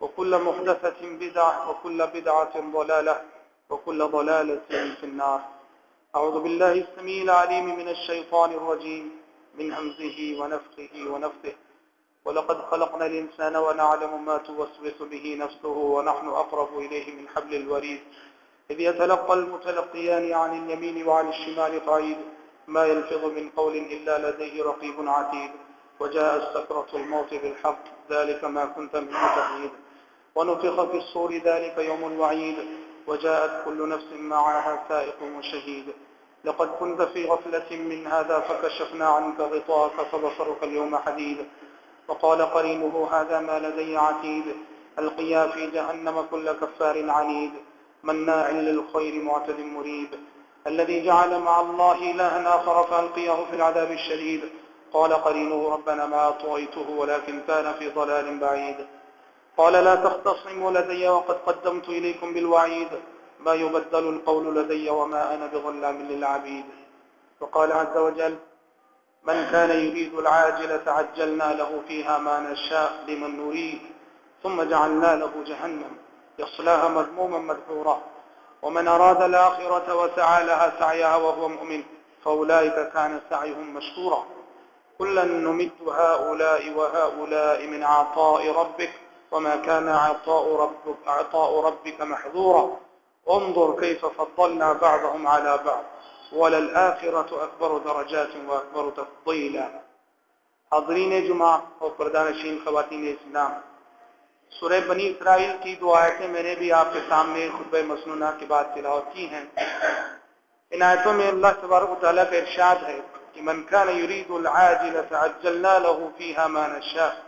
وكل محدثة بدعة وكل بدعة ضلالة وكل ضلالة في النار. أعوذ بالله السميع العليم من الشيطان الرجيم. من همزه ونفخه ونفثه ولقد خلقنا الإنسان ونعلم ما توسوس به نفسه ونحن أقرب إليه من حبل الوريد. إذ يتلقى المتلقيان عن اليمين وعن الشمال قعيد. ما يلفظ من قول إلا لديه رقيب عتيد. وجاء السكرة الموت بالحق. ذلك ما كنت منه تحيد ونفخ في الصور ذلك يوم الوعيد، وجاءت كل نفس معها سائق وشهيد. لقد كنت في غفلة من هذا فكشفنا عنك غطاءك فبصرك اليوم حديد. وقال قرينه، هذا ما لدي عتيد. القيا في جهنم كل كفار عنيد. مناع للخير معتد مريب. الذي جعل مع الله إلها آخر فألقيه في العذاب الشديد. قال قرينه، ربنا ما أطويته ولكن كان في ضلال بعيد. قال لا تختصموا لدي وقد قدمت إليكم بالوعيد، ما يبدل القول لدي وما أنا بظلام للعبيد. وقال عز وجل من كان يريد العاجلة عجلنا له فيها ما نشاء لمن نريد، ثم جعلنا له جهنم، يصلاها مذموما مدحورا ومن أراد الآخرة وسعى لها سعيها وهو مؤمن، فأولئك كان سعيهم مشكورا. كلا نمد هؤلاء وهؤلاء من عطاء ربك وما كان عطاء ربك, عطاء ربك محظورا. انظر كيف فضلنا بعضهم على بعض. وللآخرة أكبر درجات وأكبر تفضيلا. حضرین جمعہ اور پردانشین خواتین اسلام. سورہ بنی اسرائیل کی دو آیتیں میں نے بھی آپ کے سامنے خطبہ مسنونہ کے بعد تلاوت کی ہیں. ان آیتوں میں اللہ تبارک و تعالیٰ کا ارشاد ہے کہ من كان يريد العاجلة عجلنا له فيها ما نشاء.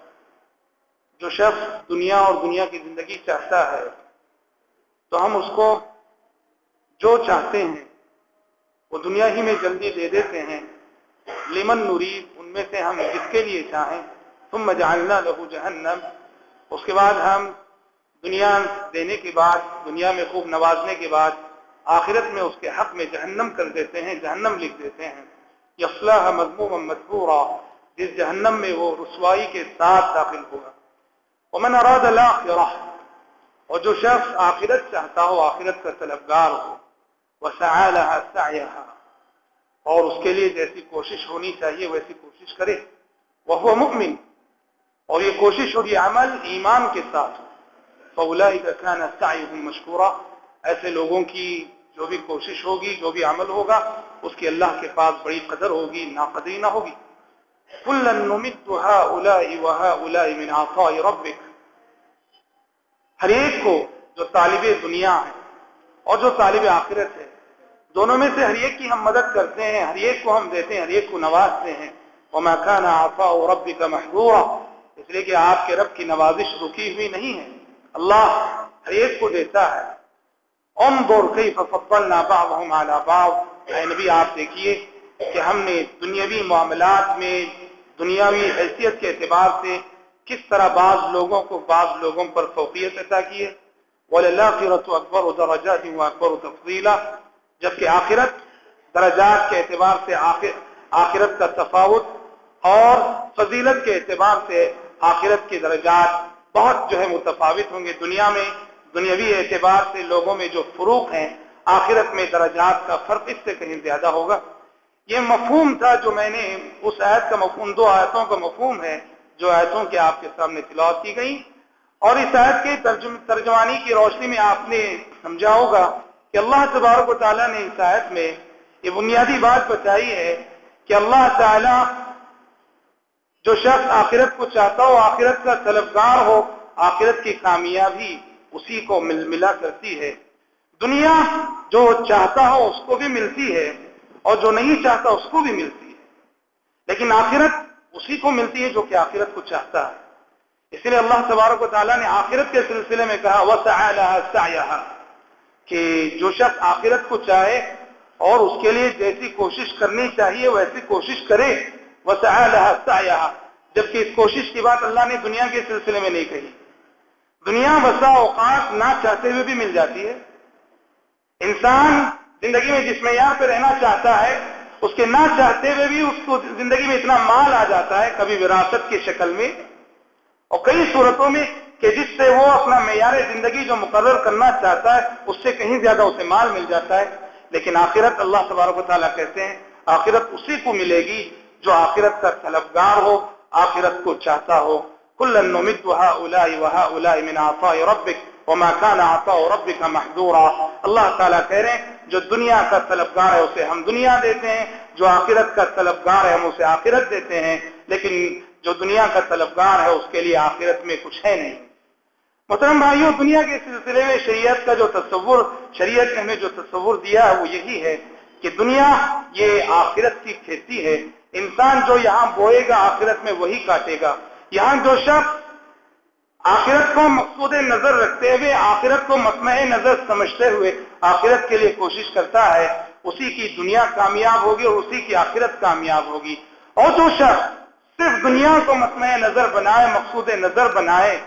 جو شخص دنیا اور دنیا کی زندگی چاہتا ہے، تو ہم اس کو جو چاہتے ہیں، وہ دنیا ہی میں جلدی دے دیتے ہیں۔ لمن نرید، ان میں سے ہم جس کے لیے چاہیں؟ ثم جعلنا له جہنم۔ اس کے بعد ہم دنیا دینے کے بعد، دنیا میں خوب نوازنے کے بعد، آخرت میں اس کے حق میں جہنم کر دیتے ہیں، جہنم لکھ دیتے ہیں۔ یفلاح مضموم مدبورا جس جہنم میں وہ رسوائی کے ساتھ داخل ہوگا ومن اراد الاخرہ اور جو شخص آخرت چاہتا ہو، آخرت کا طلبگار ہو، وسعى لها سعيها، اور اس کے لیے جیسی کوشش ہونی چاہیے، ویسی کوشش کرے وہ مؤمن، اور یہ کوشش اور یہ عمل ایمان کے ساتھ ہو۔ فَأُولَئِكَ كَانَ سَعْيُهُمْ مَشْكُورًا ایسے لوگوں کی جو بھی کوشش ہوگی، جو بھی عمل ہوگا، اس کی اللہ کے پاس بڑی قدر ہوگی، ناقدری نہ ہوگی۔ كُلًّا نُمِدُّ هَؤُلَاءِ وَهَؤُلَاءِ مِنْ عَطَاءِ رَبِّكَ۔ ہر ایک کو جو طالب دنیا ہے اور جو طالب آخرت ہے، دونوں میں سے ہر ایک کی ہم مدد کرتے ہیں، ہر ایک کو ہم دیتے ہیں، ہر ایک کو نوازتے ہیں۔ وَمَا كَانَ عَطَاءُ رَبِّكَ مَحْظُورًا اس لیے کہ آپ کے رب کی نوازش رکی ہوئی نہیں ہے۔ اللہ ہر ایک کو دیتا ہے۔ انظر کیف فضلنا بعضهم على بعض۔ اے نبی، آپ دیکھیے کہ ہم نے دنیاوی معاملات میں دنیاوی حیثیت کے اعتبار سے کس طرح بعض لوگوں کو بعض لوگوں پر فوقیت عطا کی ہے۔ وللآخرة اکبر درجات واکبر تفضیلا جبکہ آخرت درجات کے اعتبار سے آخر آخرت کا تفاوت اور فضیلت کے اعتبار سے آخرت کے درجات بہت جو ہے متفاوت ہوں گے۔ دنیا میں دنیاوی اعتبار سے لوگوں میں جو فروق ہیں، آخرت میں درجات کا فرق اس سے کہیں زیادہ ہوگا۔ یہ مفہوم تھا جو میں نے اس آیت کا مفہوم، دو آیتوں کا مفہوم ہے، جو آیتوں کے آپ کے سامنے تلاوت کی گئی اور اس آیت کے ترجمانی کی روشنی میں آپ نے سمجھا ہوگا کہ اللہ تبارک و تعالیٰ نے اس آیت میں یہ بنیادی بات بتائی ہے کہ اللہ تعالیٰ جو شخص آخرت کو چاہتا ہو، آخرت کا طلبگار ہو، آخرت کی کامیابی اسی کو مل، ملا کرتی ہے۔ دنیا جو چاہتا ہو، اس کو بھی ملتی ہے۔ اور جو نہیں چاہتا اس کو بھی ملتی ہے۔ لیکن آخرت اسی کو ملتی ہے جو کہ آخرت کو چاہتا ہے۔ اس لیے اللہ تبارک و تعالیٰ نے آخرت کے سلسلے میں کہا وہ کہ جو شخص آخرت کو چاہے اور اس کے لیے جیسی کوشش کرنی چاہیے، ویسی کوشش کرے۔ وہ جبکہ اس کوشش کی بات اللہ نے دنیا کے سلسلے میں نہیں کہی۔ دنیا بسا اوقات نہ چاہتے ہوئے بھی مل جاتی ہے۔ انسان زندگی میں جس معیار پہ رہنا چاہتا ہے، اس کے نہ چاہتے ہوئے بھی اس کو زندگی میں اتنا مال آ جاتا ہے، کبھی وراثت کی شکل میں۔ اور کئی صورتوں میں کہ جس سے وہ اپنا معیار زندگی جو مقرر کرنا چاہتا ہے، اس سے کہیں زیادہ اسے مال مل جاتا ہے۔ لیکن آخرت اللہ تبارک و تعالیٰ کہتے ہیں، آخرت اسی کو ملے گی جو آخرت کا طلبگار ہو، آخرت کو چاہتا ہو۔ کلن نمد من عطاء ربك وما كان عطاء ربك محظورا اللہ تعالیٰ کہہ رہے ہیں جو دنیا کا طلبگار ہے اسے ہم دنیا دیتے ہیں، جو آخرت کا طلبگار ہے ہم اسے آخرت دیتے ہیں، لیکن جو دنیا کا طلبگار ہے اس کے لیے آخرت میں کچھ ہے نہیں۔ محترم بھائیوں دنیا کے سلسلے میں شریعت کا جو تصور، شریعت نے ہمیں جو تصور دیا ہے وہ یہی ہے کہ دنیا یہ آخرت کی کھیتی ہے۔ انسان جو یہاں بوئے گا، آخرت میں وہی کاٹے گا۔ یہاں جو شخص آخرت کو مقصود نظر رکھتے ہوئے، آخرت کو مسمع نظر سمجھتے ہوئے آخرت کے لیے کوشش کرتا ہے، اسی کی دنیا کامیاب ہوگی اور اسی کی آخرت کامیاب ہوگی۔ اور جو شخص صرف دنیا کو مسمع نظر بنائے، مقصود نظر بنائے،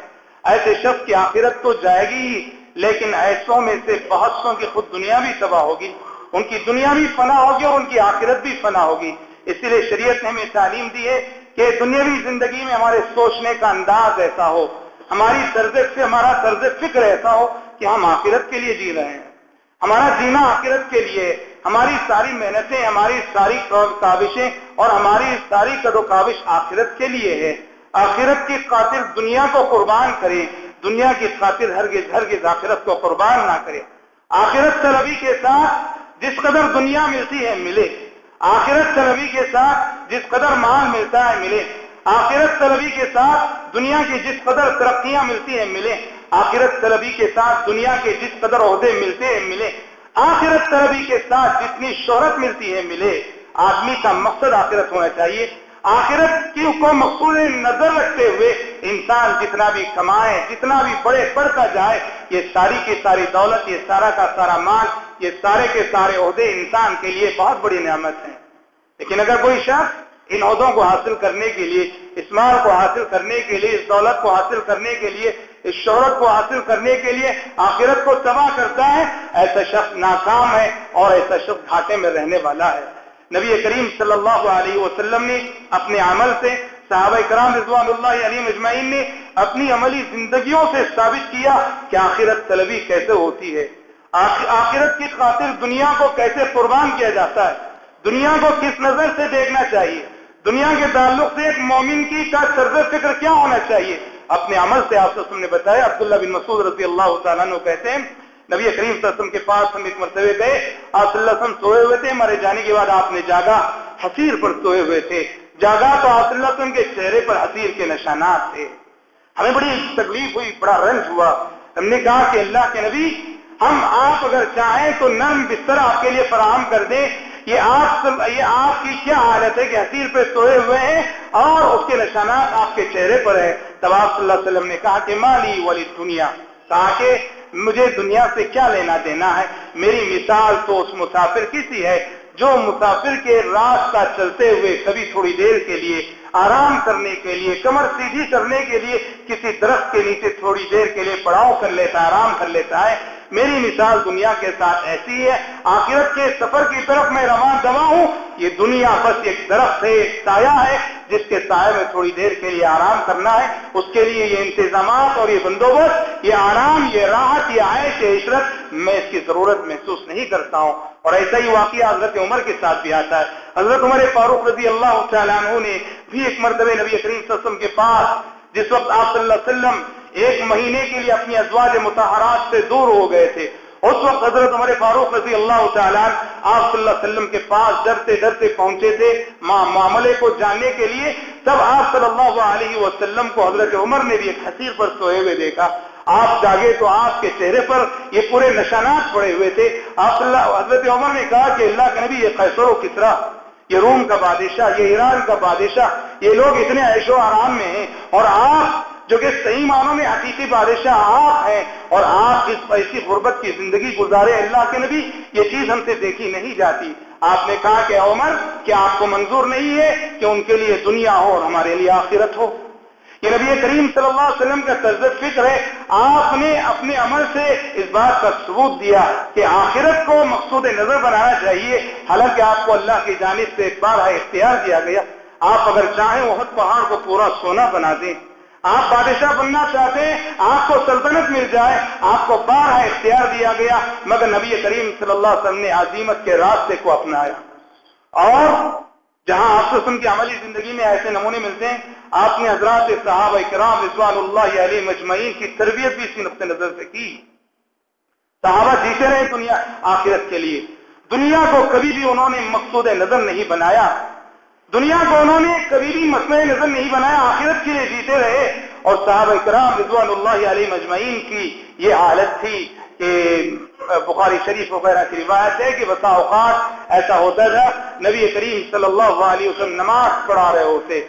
ایسے شخص کی آخرت تو جائے گی، لیکن ایسوں میں سے بہت سو کی خود دنیا بھی تباہ ہوگی، ان کی دنیا بھی فنا ہوگی اور ان کی آخرت بھی فنا ہوگی۔ اسی لیے شریعت نے ہمیں تعلیم دی ہے کہ دنیاوی زندگی میں ہمارے سوچنے کا انداز ایسا ہو۔ ہماری طرز سے ہمارا طرز فکر ایسا ہو کہ ہم آخرت کے لیے جی رہے ہیں۔ ہمارا جینا آخرت کے لیے، ہماری ساری محنتیں، ہماری ساری کاوشیں اور ہماری ساری قد و کاوش آخرت کے لیے ہے۔ آخرت کی خاطر دنیا کو قربان کرے دنیا کی خاطر ہرگز ہرگز آخرت کو قربان نہ کرے آخرت طلبی کے ساتھ جس قدر دنیا ملتی ہے، ملے۔ آخرت طلبی کے ساتھ جس قدر مال ملتا ہے، ملے۔ آخرت طلبی کے ساتھ دنیا کی جس قدر ترقیاں ملتی ہیں ملے آخرت طلبی کے ساتھ دنیا کے جس قدر عہدے ملتے ہیں ملے آخرت طلبی کے ساتھ جتنی شہرت ملتی ہے، ملے۔ آدمی کا مقصد آخرت ہونا چاہیے۔ آخرت کی کو مقصود نظر رکھتے ہوئے انسان جتنا بھی کمائے، جتنا بھی بڑے بڑھتا جائے، یہ ساری کی ساری دولت، یہ سارا کا سارا مال، یہ سارے کے سارے عہدے انسان کے لیے بہت بڑی نعمت ہیں۔ لیکن اگر کوئی شخص ان عہدوں کو حاصل کرنے کے لیے، اس مال کو حاصل کرنے کے لیے، اس دولت کو حاصل کرنے کے لیے، اس شہرت کو حاصل کرنے کے لیے آخرت کو تباہ کرتا ہے، ایسا شخص ناکام ہے اور ایسا شخص گھاٹے میں رہنے والا ہے۔ نبی کریم صلی اللہ علیہ وسلم نے اپنے عمل سے، صحابہ کرام رضوان اللہ علی مجمعین نے اپنی عملی زندگیوں سے ثابت کیا کہ آخرت طلبی کیسے ہوتی ہے۔ آخرت کی خاطر دنیا کو کیسے قربان کیا جاتا ہے۔ دنیا کو کس نظر سے دیکھنا چاہیے؟ دنیا کے تعلق سے ایک مومن کی کا طرز فکر کیا ہونا چاہیے؟ اپنے عمل سے آپ وسلم نے بتایا، عبداللہ بن مسعود رضی اللہ تعالیٰ عنہ کہتے ہیں، نبی کریم صلی اللہ علیہ وسلم کے پاس ہم ایک مرتبہ گئے، آپ صلی اللہ علیہ وسلم سوئے ہوئے تھے مارے جانے کے بعد آپ نے جاگا حسیر پر سوئے ہوئے تھے۔ جاگا تو آپ صلی اللہ علیہ وسلم کے چہرے پر حسیر کے نشانات تھے۔ ہمیں بڑی تکلیف ہوئی، بڑا رنج ہوا۔ ہم نے کہا کہ اللہ کے نبی، ہم آپ اگر چاہیں تو نرم بستر آپ کے لیے فراہم کر دیں۔ یہ آپ یہ آپ کی کیا حالت ہے کہ حسیر پہ سوئے ہوئے ہیں اور اس کے نشانات آپ کے چہرے پر ہے تب آپ صلی اللہ علیہ وسلم نے کہا کہ مالی والی دنیا کہا کہ مجھے دنیا سے کیا لینا دینا ہے؟ میری مثال تو اس مسافر کی سی ہے، جو مسافر کے راستہ چلتے ہوئے کبھی تھوڑی دیر کے لیے، آرام کرنے کے لیے، کمر سیدھی کرنے کے لیے، کسی درخت کے نیچے تھوڑی دیر کے لیے پڑاؤ کر لیتا ہے، آرام کر لیتا ہے میری مثال دنیا کے ساتھ ایسی ہے، آخرت کے سفر کی طرف میں رواں دوا ہوں، یہ دنیا بس ایک درخت ہے، ایک سایہ ہے، جس کے سائے میں تھوڑی دیر کے لیے آرام کرنا ہے، اس کے لیے یہ انتظامات اور یہ بندوبست، یہ آرام، یہ راحت، یہ عائش، یہ عشرت میں اس کی ضرورت محسوس نہیں کرتا ہوں۔ اور ایسا ہی واقعہ حضرت عمر کے ساتھ بھی آتا ہے۔ حضرت عمر فاروق رضی اللہ تعالیٰ عنہ نے بھی ایک مرتبہ نبی کریم صلی اللہ علیہ وسلم کے پاس، جس وقت آپ صلی اللہ علیہ وسلم ایک مہینے کے لیے اپنی ازواج متحرات سے دور ہو گئے تھے۔ اس وقت حضرت عمر فاروق رضی اللہ تعالیٰ آپ صلی اللہ علیہ وسلم کے پاس ڈرتے ڈرتے پہنچے تھے معاملے کو جاننے کے لیے۔ تب آپ صلی اللہ علیہ وسلم کو حضرت عمر نے بھی ایک حسیر پر سوئے ہوئے دیکھا۔ آپ جاگے تو آپ کے چہرے پر یہ پورے نشانات پڑے ہوئے تھے۔ آپ اللہ، حضرت عمر نے کہا کہ اللہ کے نبی، یہ قیصر و کسرا یہ روم کا بادشاہ، یہ ایران کا بادشاہ، یہ لوگ اتنے عیش و آرام میں ہیں اور آپ جو کہ صحیح معنوں میں حقیقی بادشاہ آپ ہیں اور آپ اس ایسی غربت کی زندگی گزارے اللہ کے نبی، یہ چیز ہم سے دیکھی نہیں جاتی۔ آپ نے کہا کہ عمر کیا آپ کو منظور نہیں ہے کہ ان کے لیے دنیا ہو اور ہمارے لیے آخرت ہو۔ یہ نبی کریم صلی اللہ علیہ وسلم کا طرز فکر ہے۔ آپ نے اپنے عمل سے اس بات کا ثبوت دیا کہ آخرت کو مقصود نظر بنانا چاہیے۔ حالانکہ آپ کو اللہ کی جانب سے ایک بار اختیار دیا گیا۔ آپ اگر چاہیں وہ پہاڑ کو پورا سونا بنا دیں۔ آپ بادشاہ بننا چاہتے ہیں، آپ کو سلطنت مل جائے، آپ کو بارہ اختیار دیا گیا، مگر نبی کریم صلی اللہ علیہ وسلم نے عظیمت کے راستے کو اپنایا۔ اور جہاں آپ وسلم کی عملی زندگی میں ایسے نمونے ملتے ہیں، آپ نے حضرات صحابہ کرام رضوان اللہ علیہ مجمعین کی تربیت بھی اسی نقطۂ نظر سے کی۔ صحابہ جیتے رہے دنیا، آخرت کے لیے۔ دنیا کو کبھی بھی انہوں نے مقصود نظر نہیں بنایا۔ دنیا کو انہوں نے کبھی بھی مسئلہ نظر نہیں بنایا، آخرت کے لیے جیتے رہے۔ اور صحابہ کرام رضوان اللہ علیہ مجمعین کی یہ حالت تھی کہ بخاری شریف وغیرہ کی روایت ہے کہ بسا اوقات ایسا ہوتا تھا، نبی کریم صلی اللہ علیہ وسلم نماز پڑھا رہے ہوتے۔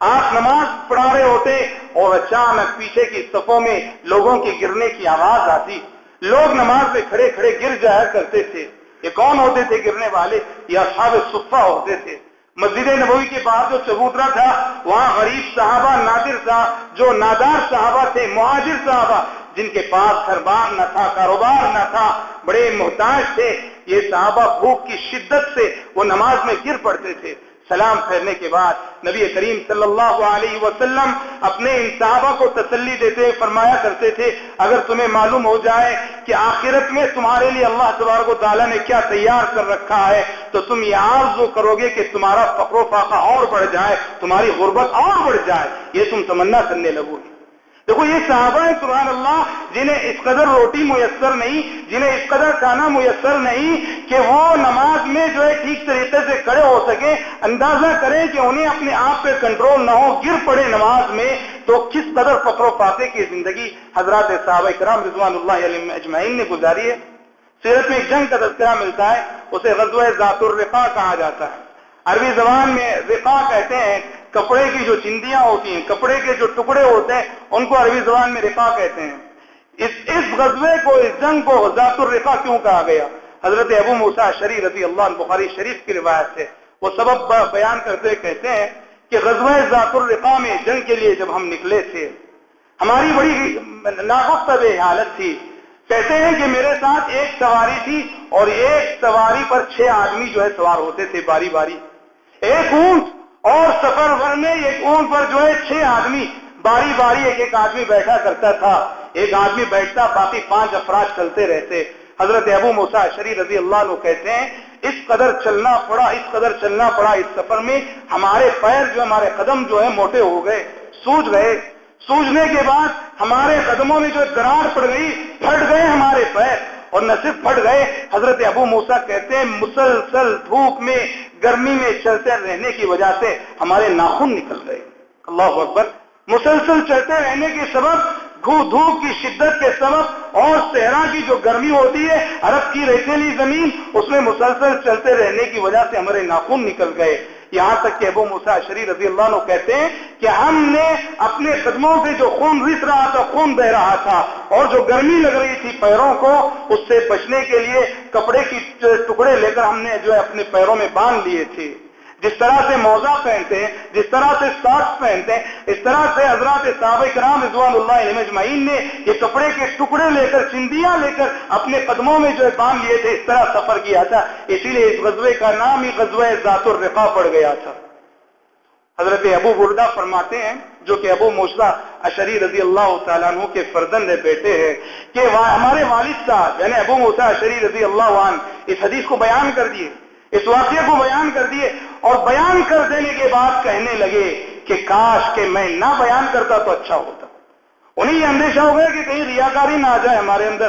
آپ نماز پڑھا رہے ہوتے اور اچانک پیچھے کی صفوں میں لوگوں کی گرنے کی آواز آتی۔ لوگ نماز میں کھڑے کھڑے گر جایا کرتے تھے۔ یہ کون ہوتے تھے گرنے والے؟ یا صحاب صفہ ہوتے تھے۔ مسجد نبوی کے پاس جو چبوترا تھا، وہاں غریب صحابہ، نادر صاحب جو نادار صحابہ تھے، مہاجر صحابہ، جن کے پاس گھر بار نہ تھا، کاروبار نہ تھا، بڑے محتاج تھے، یہ صحابہ بھوک کی شدت سے وہ نماز میں گر پڑتے تھے۔ سلام پھیرنے کے بعد نبی کریم صلی اللہ علیہ وسلم اپنے ان صحابہ کو تسلی دیتے فرمایا کرتے تھے، اگر تمہیں معلوم ہو جائے کہ آخرت میں تمہارے لیے اللہ تبارک و تعالیٰ نے کیا تیار کر رکھا ہے، تو تم یہ آرزو کرو گے کہ تمہارا فقر و فاقہ اور بڑھ جائے، تمہاری غربت اور بڑھ جائے۔ یہ تم تمنا کرنے لگو گے۔ دیکھو، یہ صحابہ ہیں، سبحان اللہ، جنہیں اس قدر روٹی میسر نہیں، جنہیں اس قدر کھانا میسر نہیں کہ وہ نماز میں ٹھیک طریقے سے کھڑے ہو سکے اندازہ کریں کہ انہیں اپنے آپ پہ کنٹرول نہ ہو، گر پڑے نماز میں، تو کس قدر فقر و فاقے کی زندگی حضرات صحابہ کرام رضوان اللہ علیہ اجمعین نے گزاری ہے۔ سیرت میں ایک جنگ کا تذکرہ ملتا ہے، اسے غزوہ ذات الرقا کہا جاتا ہے۔ عربی زبان میں رقا کہتے ہیں، کپڑے کی جو چندیاں ہوتی ہیں، کپڑے کے جو ٹکڑے ہوتے ہیں، ان کو عربی زبان میں رقا کہتے ہیں۔ اس اس غزوے کو، اس جنگ کو ذات الرقا کیوں کہا گیا؟ حضرت ابو موسا شری رضی اللہ عنہ بخاری شریف کی روایت سے وہ سبب بیان کرتے کہتے ہیں کہ غزوہ ذات الرقا میں جنگ کے لیے جب ہم نکلے تھے، ہماری بڑی ناگفتب حالت تھی۔ کہتے ہیں کہ میرے ساتھ ایک سواری تھی اور ایک سواری پر چھ آدمی جو ہے سوار ہوتے تھے باری باری۔ ایک اونٹ اور سفر بھر میں ایک اونٹ پر جو ہے چھ آدمی باری باری ایک ایک آدمی بیٹھا کرتا تھا۔ ایک آدمی بیٹھتا، باقی پانچ افراد چلتے رہتے۔ حضرت ابو موسا شری رضی اللہ عنہ کہتے ہیں، اس قدر چلنا پڑا، اس قدر چلنا پڑا اس سفر میں، ہمارے پیر جو، ہمارے قدم جو ہے موٹے ہو گئے، سوج گئے۔ سوجنے کے بعد ہمارے قدموں میں جو درار پڑ گئی، پھٹ گئے ہمارے پیر۔ اور نصف پھٹ گئے، حضرت ابو موسا کہتے ہیں، مسلسل دھوپ میں، گرمی میں چلتے رہنے کی وجہ سے ہمارے ناخن نکل گئے۔ اللہ اکبر۔ مسلسل چلتے رہنے کے سبب دھوپ کی شدت کے سبب اور صحرا کی جو گرمی ہوتی ہے، عرب کی ریتیلی زمین، اس میں مسلسل چلتے رہنے کی وجہ سے ہمارے ناخن نکل گئے۔ یہاں تک کہ ابو مسا شری رضی اللہ عنہ کہتے ہیں کہ ہم نے اپنے قدموں سے جو خون رس رہا تھا، خون بہ رہا تھا۔ اور جو گرمی لگ رہی تھی پیروں کو، اس سے بچنے کے لیے کپڑے کی ٹکڑے لے کر ہم نے جو ہے اپنے پیروں میں باندھ لیے تھے۔ جس طرح سے موزہ پہنتے ہیں، جس طرح سے ساکس پہنتے ہیں، اس طرح سے حضرات صحابہ کرام رضوان اللہ علیہ مجمعین نے یہ کپڑے کے ٹکڑے لے کر، چندیاں لے کر اپنے قدموں میں جو ہے باندھ لیے تھے، اس طرح سفر کیا تھا۔ اسی لیے اس غزوے کا نام ہی غزوہ ذات الرقا پڑ گیا تھا۔ حضرت ابو بردہ فرماتے ہیں، جو کہ ابو موسا اشری رضی اللہ تعالیٰ عنہ کے فرزند بیٹے ہیں، کہ ہمارے والد صاحب یعنی ابو موسا اشری رضی اللہ عنہ، اس حدیث کو بیان کر دیے۔ اس واقعے کو بیان کر دیے اور بیان کر دینے کے بعد کہنے لگے کہ کاش کہ میں نہ بیان کرتا تو اچھا ہوتا۔ انہیں یہ اندیشہ ہو گیا کہ کہیں ریاکاری نہ آ جائے ہمارے اندر۔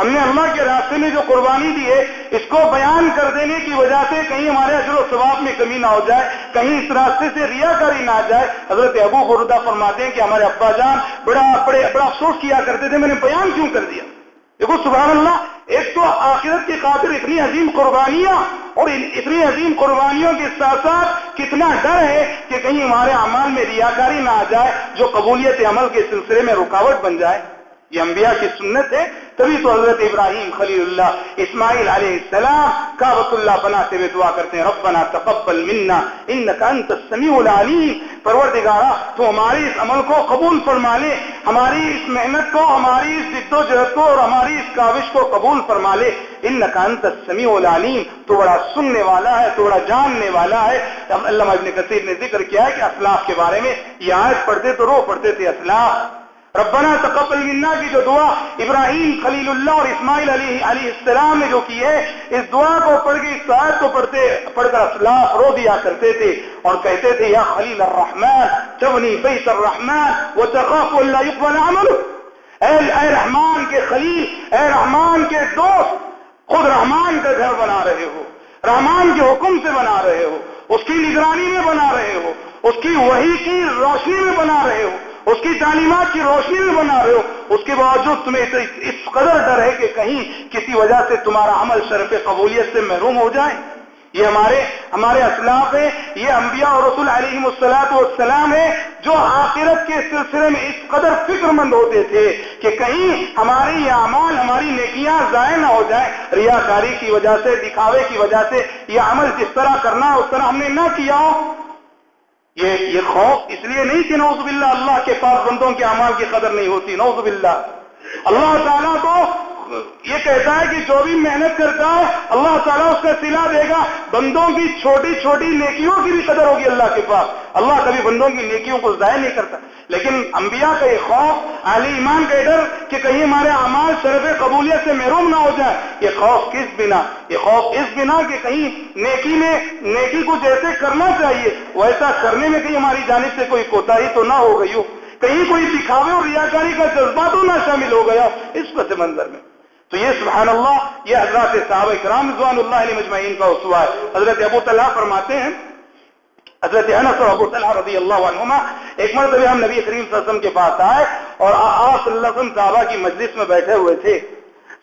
ہم نے اللہ کے راستے میں جو قربانی دی ہے، اس کو بیان کر دینے کی وجہ سے کہیں ہمارے اجر و ثواب میں کمی نہ ہو جائے، کہیں اس راستے سے ریاکاری نہ آ جائے۔ حضرت ابو بردہ فرماتے ہیں کہ ہمارے ابا جان بڑا بڑے، بڑا افسوس کیا کرتے تھے، میں نے بیان کیوں کر دیا؟ دیکھو، سبحان اللہ، ایک تو آخرت کی خاطر اتنی عظیم قربانیاں اور اتنی عظیم قربانیوں کے ساتھ ساتھ کتنا ڈر ہے کہ کہیں ہمارے امان میں ریاکاری نہ آ جائے، جو قبولیت عمل کے سلسلے میں رکاوٹ بن جائے۔ یہ انبیاء کی سنت ہے، تبھی تو حضرت ابراہیم خلیل اللہ اسماعیل علیہ السلام کابت اللہ بناتے ہوئے دعا کرتے ہیں، ربنا تقبل منا انکا انت السمیع العلیم۔ پروردگارا تو ہماری اس عمل کو قبول فرما لے، ہماری اس محنت کو، ہماری اس جد و جہد کو اور ہماری اس کاوش کو قبول فرما لے۔ انکا انت السمیع العلیم، تو بڑا سننے والا ہے، تو بڑا جاننے والا ہے۔ علامہ ابن کثیر نے ذکر کیا ہے کہ اسلاف کے بارے میں یہ آیت پڑھتے تو رو پڑھتے تھے اسلاف۔ ربنا تقبل منا کی جو دعا ابراہیم خلیل اللہ اور اسماعیل علی علیہ السلام نے جو کی ہے اس دعا کو پڑھ کے اس آیت کو پڑھتے پڑھ کر اسلاف رو دیا کرتے تھے اور کہتے تھے یا خلیل الرحمن تبنی بیت الرحمن وتخاف اللہ يقبل عمل اے, اے رحمان کے خلیل اے رحمان کے دوست خود رحمان کا گھر بنا رہے ہو رحمان کے حکم سے بنا رہے ہو اس کی نگرانی میں بنا رہے ہو اس کی وحی کی روشنی میں بنا رہے ہو اس کی تعلیمات کی روشنی میں بنا رہے ہو، اس کے باوجود تمہیں اس قدر ڈر ہے کہ کہیں کسی وجہ سے تمہارا عمل شرف قبولیت سے محروم ہو جائے۔ یہ ہمارے ہمارے اسلاف ہے یہ انبیاء اور رسول علیہ السلاط والسلام ہے جو آخرت کے سلسلے میں اس قدر فکر مند ہوتے تھے کہ کہیں ہماری یہ اعمال، ہماری نیکیاں ضائع نہ ہو جائیں۔ ریاکاری کی وجہ سے، دکھاوے کی وجہ سے یہ عمل جس طرح کرنا اس طرح ہم نے نہ کیا ہو۔ یہ یہ خوف اس لیے نہیں کہ نوز باللہ اللہ کے پاس بندوں کے اعمال کی قدر نہیں ہوتی نوز باللہ۔ اللہ تعالیٰ کو یہ کہتا ہے کہ جو بھی محنت کرتا ہے، اللہ تعالیٰ اس کا سلا دے گا۔ بندوں کی چھوٹی چھوٹی نیکیوں کی بھی قدر ہوگی اللہ کے پاس۔ اللہ کبھی بندوں کی نیکیوں کو ضائع نہیں کرتا۔ لیکن انبیاء کا یہ خوف علی ایمان کا ڈر کہ کہیں ہمارے اعمال شرف قبولیت سے محروم نہ ہو جائے یہ خوف کس بنا؟ یہ خوف اس بنا کہ کہیں نیکی میں، نیکی کو جیسے کرنا چاہیے، ویسا کرنے میں کہیں ہماری جانب سے کوئی کوتا ہی تو نہ ہو گئی ہو۔ کہیں کوئی دکھاوے اور ریاکاری کا جذبہ تو نہ شامل ہو گیا اس پس منظر میں۔ تو یہ سبحان اللہ یہ حضرات صحابہ کرام رضوان اللہ علیہ مجمعین کا اسوا ہے۔ حضرت ابو طلحہ فرماتے ہیں حضرت انس اور ابو طلحہ رضی اللہ عنہما ایک مرتبہ ہم نبی کریم صلی اللہ علیہ وسلم کے پاس آئے اور آپ صلی اللہ علیہ وسلم صحابہ کی مجلس میں بیٹھے ہوئے تھے۔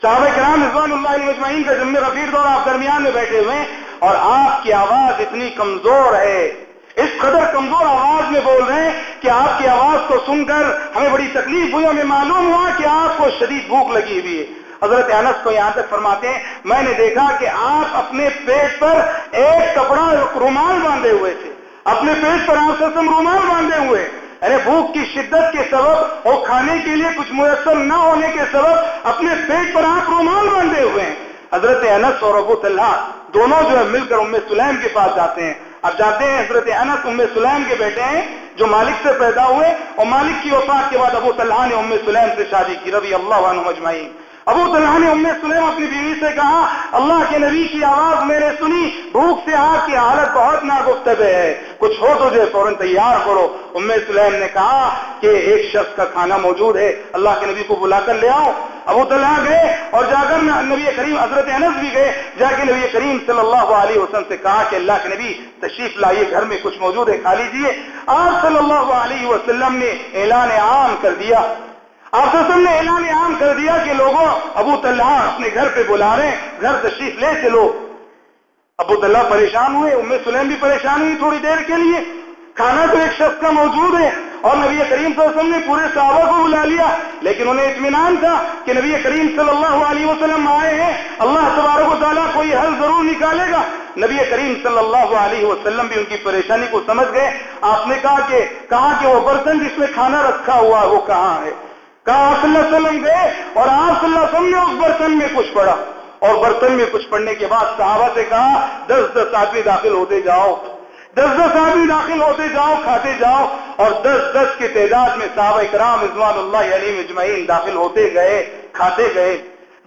صحابہ کرام رضوان اللہ علیہ مجمعین کا ذمہ غفیر دور آپ درمیان میں بیٹھے ہوئے ہیں اور آپ کی آواز اتنی کمزور ہے۔ اس قدر کمزور آواز میں بول رہے ہیں کہ آپ کی آواز کو سن کر ہمیں بڑی تکلیف ہوئی ہمیں معلوم ہوا کہ آپ کو شدید بھوک لگی ہوئی ہے۔ حضرت انس کو یہاں تک فرماتے ہیں، میں نے دیکھا کہ آپ اپنے پیٹ پر ایک کپڑا رومال باندھے ہوئے تھے۔ اپنے پیٹ پر آپ سسم رومال باندھے ہوئے۔ ارے، بھوک کی شدت کے سبب اور کھانے کے لیے کچھ میسر نہ ہونے کے سبب اپنے پیٹ پر آپ رومال باندھے ہوئے ہیں۔ حضرت انس اور ابو طلحہ دونوں جو ہے مل کر ام سلیم کے پاس جاتے ہیں۔ اب جاتے ہیں حضرت انس، ام سلیم کے بیٹے ہیں جو مالک سے پیدا ہوئے اور مالک کی وفات کے بعد ابو طلحہ نے ام سلیم سے شادی کی، رضی اللہ عنہ مجمعین ابو طلحہ نے ام سلیم اپنی بیوی سے کہا، اللہ کے نبی کی آواز میں نے سنی، بھوک سے آپ کی حالت بہت ناگفتب ہے۔ کچھ ہو تجھے فوراً تیار کرو۔ ام سلیم نے کہا کہ ایک شخص کا کھانا موجود ہے، اللہ کے نبی کو بلا کر لے آؤ۔ ابو طلحہ گئے اور جا کر نبی کریم حضرت انس بھی گئے۔ جا کے نبی کریم صلی اللہ علیہ وسلم سے کہا کہ اللہ کے نبی تشریف لائیے، گھر میں کچھ موجود ہے، کھا لیجیے آپ صلی اللہ علیہ وسلم نے اعلان عام کر دیا۔ آپ نے اعلان عام کر دیا کہ لوگوں، ابو طلحہ اپنے گھر پہ بلا رہے ہیں، گھر تشریف لے چلو۔ ابو طلحہ پریشان ہوئے، ام سلیم بھی پریشان ہوئی تھوڑی دیر کے لیے۔ کھانا تو ایک شخص کا موجود ہے اور نبی کریم صلی اللہ علیہ وسلم نے پورے صحابہ کو بلا لیا، لیکن انہیں اطمینان تھا کہ نبی کریم صلی اللہ علیہ وسلم آئے ہیں۔ اللہ تبارک و تعالیٰ کوئی حل ضرور نکالے گا۔ نبی کریم صلی اللہ علیہ وسلم بھی ان کی پریشانی کو سمجھ گئے۔ آپ نے کہا کہ کہا کہ وہ برتن جس میں کھانا رکھا ہوا ہے، وہ کہاں ہے؟ کہا، آپ صلی اللہ علیہ وسلم گئے اور آپ صلی اللہ علیہ وسلم نے اس برتن میں کچھ پڑا اور برتن میں کچھ پڑنے کے بعد صحابہ سے کہا، دس دس آدمی داخل ہوتے جاؤ، دس دس آدمی داخل ہوتے جاؤ، کھاتے جاؤ اور دس دس کی تعداد میں صحابہ کرام رضوان اللہ علی مجمعین داخل ہوتے گئے، کھاتے گئے،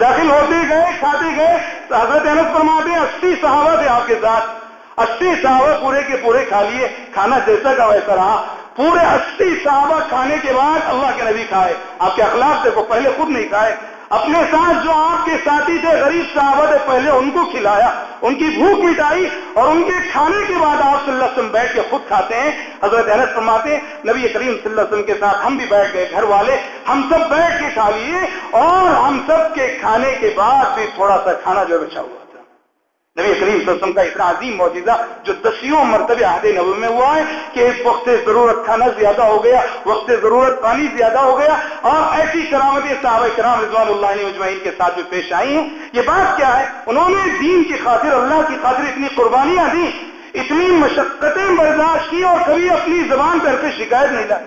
داخل ہوتے گئے، کھاتے گئے حضرت انس فرماتے ہیں، اسی صحابہ تھے آپ کے ساتھ اسی صحابہ پورے کے پورے کھا لیے، کھانا جیسا کا ویسا رہا پورے اسی صحابہ کھانے کے بعد اللہ کے نبی کھائے۔ آپ کے اخلاق دیکھو، پہلے خود نہیں کھائے۔ اپنے ساتھ جو آپ کے ساتھی تھے، غریب صحابہ تھے، پہلے ان کو کھلایا۔ ان کی بھوک مٹائی اور ان کے کھانے کے بعد آپ صلی اللہ علیہ وسلم بیٹھ کے خود کھاتے ہیں۔ حضرت انس فرماتے ہیں، نبی کریم صلی اللہ علیہ وسلم کے ساتھ ہم بھی بیٹھ گئے، گھر والے ہم سب بیٹھ کے کھا لیے اور ہم سب کے کھانے کے بعد بھی تھوڑا سا کھانا جو بچا اچھا ہوا۔ نبی کریم صلی اللہ علیہ وسلم کا اتنا عظیم معجزہ جو دسیوں مرتبہ عہد نبو میں ہوا ہے کہ اس وقت ضرورت کھانا زیادہ ہو گیا، وقت ضرورت پانی زیادہ ہو گیا۔ اور ایسی کرامتیں صحابہ کرام رضوان اللہ مجمعین کے ساتھ بھی پیش آئی ہیں، یہ بات کیا ہے؟ انہوں نے دین کی خاطر، اللہ کی خاطر اتنی قربانیاں دی اتنی مشقتیں برداشت کی اور کبھی اپنی زبان پر پہ شکایت نہیں لائی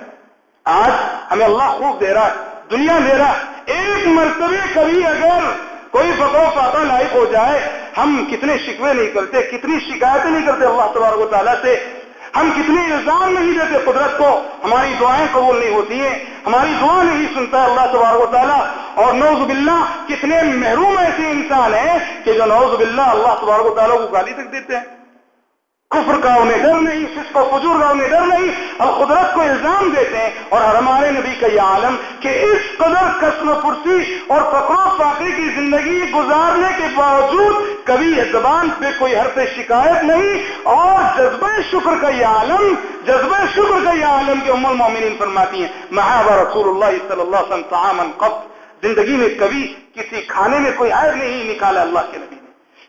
آج ہمیں اللہ خوب دے رہا ہے، دنیا دے رہا ہے۔ ایک مرتبہ کبھی اگر کوئی فقو فاتا لائق ہو جائے، ہم کتنے شکوے نہیں کرتے، کتنی شکایتیں نہیں کرتے اللہ تبارک و تعالیٰ سے۔ ہم کتنے الزام نہیں دیتے قدرت کو، ہماری دعائیں قبول نہیں ہوتی ہیں، ہماری دعا نہیں سنتا ہے اللہ تبارک و تعالیٰ۔ اور نوز باللہ، کتنے محروم ایسے انسان ہیں کہ جو نوز باللہ اللہ تبارک و تعالیٰ کو گالی تک دیتے ہیں۔ کفر کا انہیں ڈر نہیں فسق و فجور کا انہیں ڈر نہیں۔ اور قدرت کو الزام دیتے ہیں اور ہمارے نبی کا یہ عالم کہ اس قدر قسم پرسی اور فقر و کی زندگی گزارنے کے باوجود کبھی زبان پہ کوئی حرف شکایت نہیں۔ اور جذبہ شکر کا یہ عالم، جذبہ شکر کا یہ عالم کے ام المومنین فرماتی ہیں محابہ رسول اللہ صلی اللہ علیہ وسلم تعامن قط۔ زندگی میں کبھی کسی کھانے میں کوئی عیب نہیں نکالا اللہ کے نبی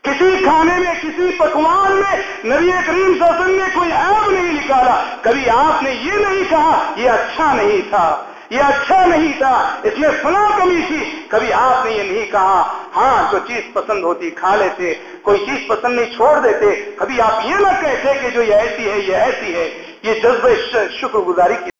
کسی کھانے میں، کسی پکوان میں نبی کریم صلی اللہ علیہ وسلم نے کوئی عیب نہیں نکالا۔ کبھی آپ نے یہ نہیں کہا، یہ اچھا نہیں تھا۔ یہ اچھا نہیں تھا، اس میں فلاں کمی تھی۔ کبھی آپ نے یہ نہیں کہا ہاں جو چیز پسند ہوتی، کھا لیتے، کوئی چیز پسند نہیں، چھوڑ دیتے۔ کبھی آپ یہ نہ کہتے کہ جو یہ ایسی ہے، یہ ایسی ہے۔ یہ جذبہ شکر گزاری کی